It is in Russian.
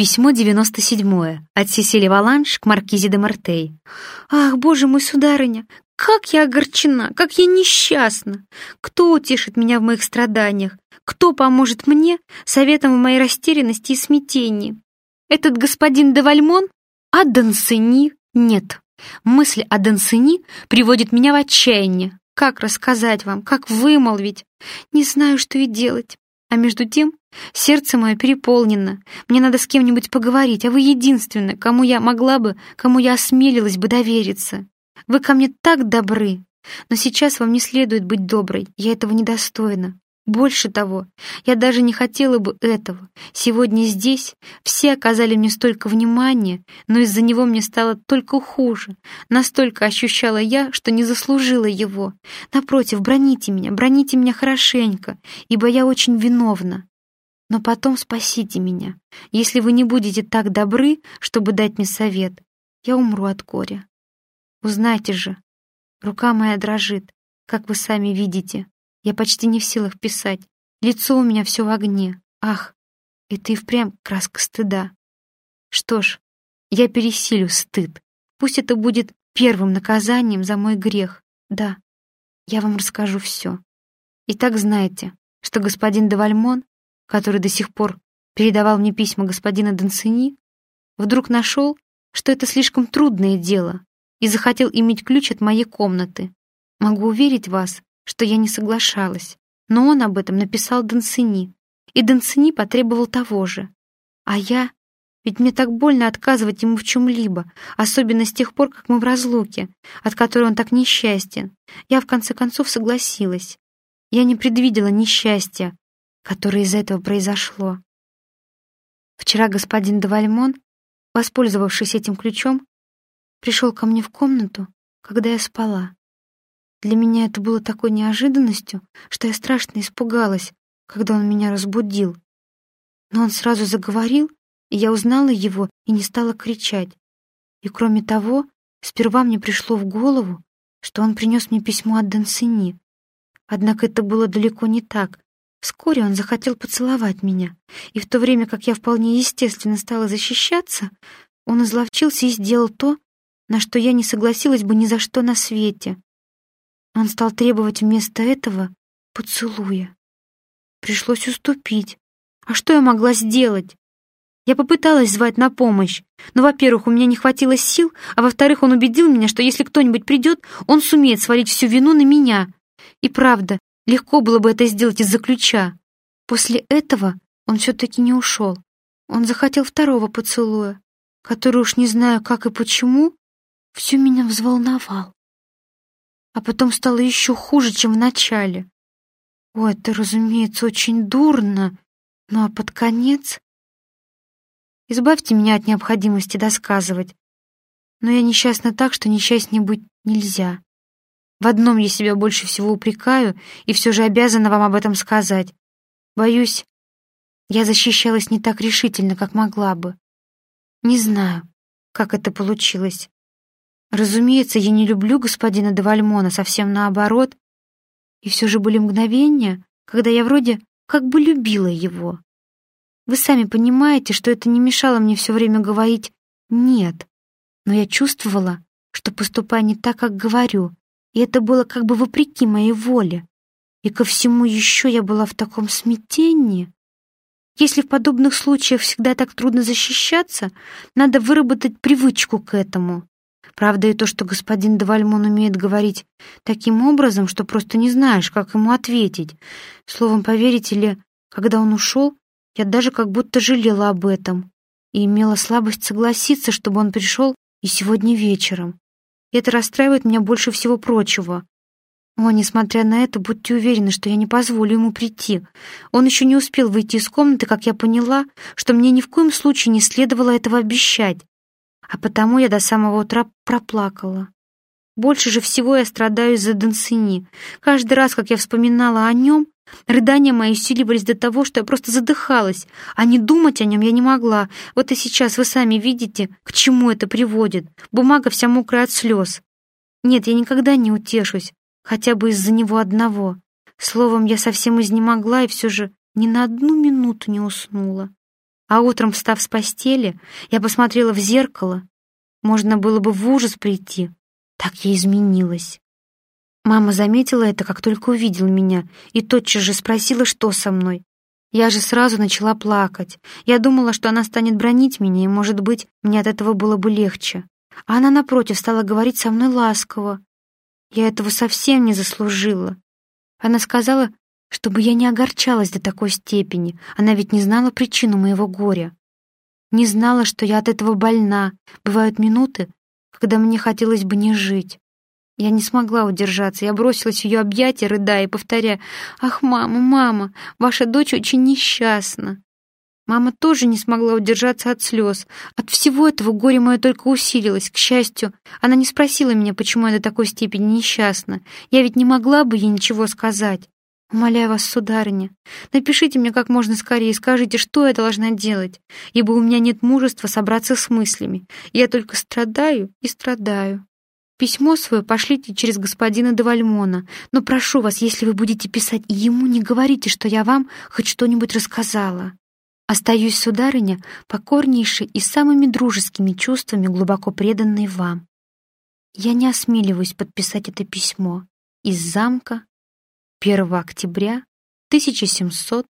Письмо 97 от Сесили Валанш к Маркизе де Мартей. «Ах, боже мой, сударыня, как я огорчена, как я несчастна! Кто утешит меня в моих страданиях? Кто поможет мне советом в моей растерянности и смятении? Этот господин де Вальмон? А Дансени? Нет. Мысль о Дансени приводит меня в отчаяние. Как рассказать вам, как вымолвить? Не знаю, что и делать. А между тем сердце мое переполнено. Мне надо с кем-нибудь поговорить, а вы единственная, кому я могла бы, кому я осмелилась бы довериться. Вы ко мне так добры, но сейчас вам не следует быть доброй, я этого недостойна. Больше того, я даже не хотела бы этого. Сегодня здесь все оказали мне столько внимания, но из-за него мне стало только хуже. Настолько ощущала я, что не заслужила его. Напротив, броните меня, броните меня хорошенько, ибо я очень виновна. Но потом спасите меня. Если вы не будете так добры, чтобы дать мне совет, я умру от горя. Узнайте же, рука моя дрожит, как вы сами видите. Я почти не в силах писать. Лицо у меня все в огне. Ах, это и впрямь краска стыда. Что ж, я пересилю стыд. Пусть это будет первым наказанием за мой грех. Да, я вам расскажу все. Итак, знаете, что господин Девальмон, который до сих пор передавал мне письма господина Донцини, вдруг нашел, что это слишком трудное дело и захотел иметь ключ от моей комнаты. Могу уверить вас, что я не соглашалась, но он об этом написал Донцини, и Донцини потребовал того же. А я... Ведь мне так больно отказывать ему в чем-либо, особенно с тех пор, как мы в разлуке, от которой он так несчастен. Я в конце концов согласилась. Я не предвидела несчастья, которое из этого произошло. Вчера господин Девальмон, воспользовавшись этим ключом, пришел ко мне в комнату, когда я спала. Для меня это было такой неожиданностью, что я страшно испугалась, когда он меня разбудил. Но он сразу заговорил, и я узнала его и не стала кричать. И кроме того, сперва мне пришло в голову, что он принес мне письмо от Дансини. Однако это было далеко не так. Вскоре он захотел поцеловать меня, и в то время как я вполне естественно стала защищаться, он изловчился и сделал то, на что я не согласилась бы ни за что на свете. Он стал требовать вместо этого поцелуя. Пришлось уступить. А что я могла сделать? Я попыталась звать на помощь, но, во-первых, у меня не хватило сил, а во-вторых, он убедил меня, что если кто-нибудь придет, он сумеет свалить всю вину на меня. И правда, легко было бы это сделать из-за ключа. После этого он все-таки не ушел. Он захотел второго поцелуя, который уж не знаю как и почему, все меня взволновал а потом стало еще хуже, чем в начале. О, это, разумеется, очень дурно, ну а под конец... Избавьте меня от необходимости досказывать, но я несчастна так, что несчастнее быть нельзя. В одном я себя больше всего упрекаю и все же обязана вам об этом сказать. Боюсь, я защищалась не так решительно, как могла бы. Не знаю, как это получилось. Разумеется, я не люблю господина Девальмона, совсем наоборот. И все же были мгновения, когда я вроде как бы любила его. Вы сами понимаете, что это не мешало мне все время говорить «нет». Но я чувствовала, что поступаю не так, как говорю, и это было как бы вопреки моей воле. И ко всему еще я была в таком смятении. Если в подобных случаях всегда так трудно защищаться, надо выработать привычку к этому. Правда и то, что господин Девальмон умеет говорить таким образом, что просто не знаешь, как ему ответить. Словом, поверите ли, когда он ушел, я даже как будто жалела об этом и имела слабость согласиться, чтобы он пришел и сегодня вечером. Это расстраивает меня больше всего прочего. О, несмотря на это, будьте уверены, что я не позволю ему прийти. Он еще не успел выйти из комнаты, как я поняла, что мне ни в коем случае не следовало этого обещать а потому я до самого утра проплакала. Больше же всего я страдаю из-за Донсини. Каждый раз, как я вспоминала о нем, рыдания мои усиливались до того, что я просто задыхалась, а не думать о нем я не могла. Вот и сейчас вы сами видите, к чему это приводит. Бумага вся мокрая от слез. Нет, я никогда не утешусь, хотя бы из-за него одного. Словом, я совсем изнемогла и все же ни на одну минуту не уснула. А утром, встав с постели, я посмотрела в зеркало. Можно было бы в ужас прийти. Так я изменилась. Мама заметила это, как только увидела меня, и тотчас же спросила, что со мной. Я же сразу начала плакать. Я думала, что она станет бронить меня, и, может быть, мне от этого было бы легче. А она, напротив, стала говорить со мной ласково. Я этого совсем не заслужила. Она сказала, чтобы я не огорчалась до такой степени. Она ведь не знала причину моего горя. Не знала, что я от этого больна. Бывают минуты, когда мне хотелось бы не жить. Я не смогла удержаться. Я бросилась в ее объятия, рыдая и повторяя, «Ах, мама, мама, ваша дочь очень несчастна». Мама тоже не смогла удержаться от слез. От всего этого горе мое только усилилось. К счастью, она не спросила меня, почему я до такой степени несчастна. Я ведь не могла бы ей ничего сказать. Умоляю вас, сударыня, напишите мне как можно скорее, скажите, что я должна делать, ибо у меня нет мужества собраться с мыслями. Я только страдаю и страдаю. Письмо свое пошлите через господина Девальмона, но прошу вас, если вы будете писать ему, не говорите, что я вам хоть что-нибудь рассказала. Остаюсь, сударыня, покорнейшей и самыми дружескими чувствами, глубоко преданной вам. Я не осмеливаюсь подписать это письмо. Из замка 1 октября 1700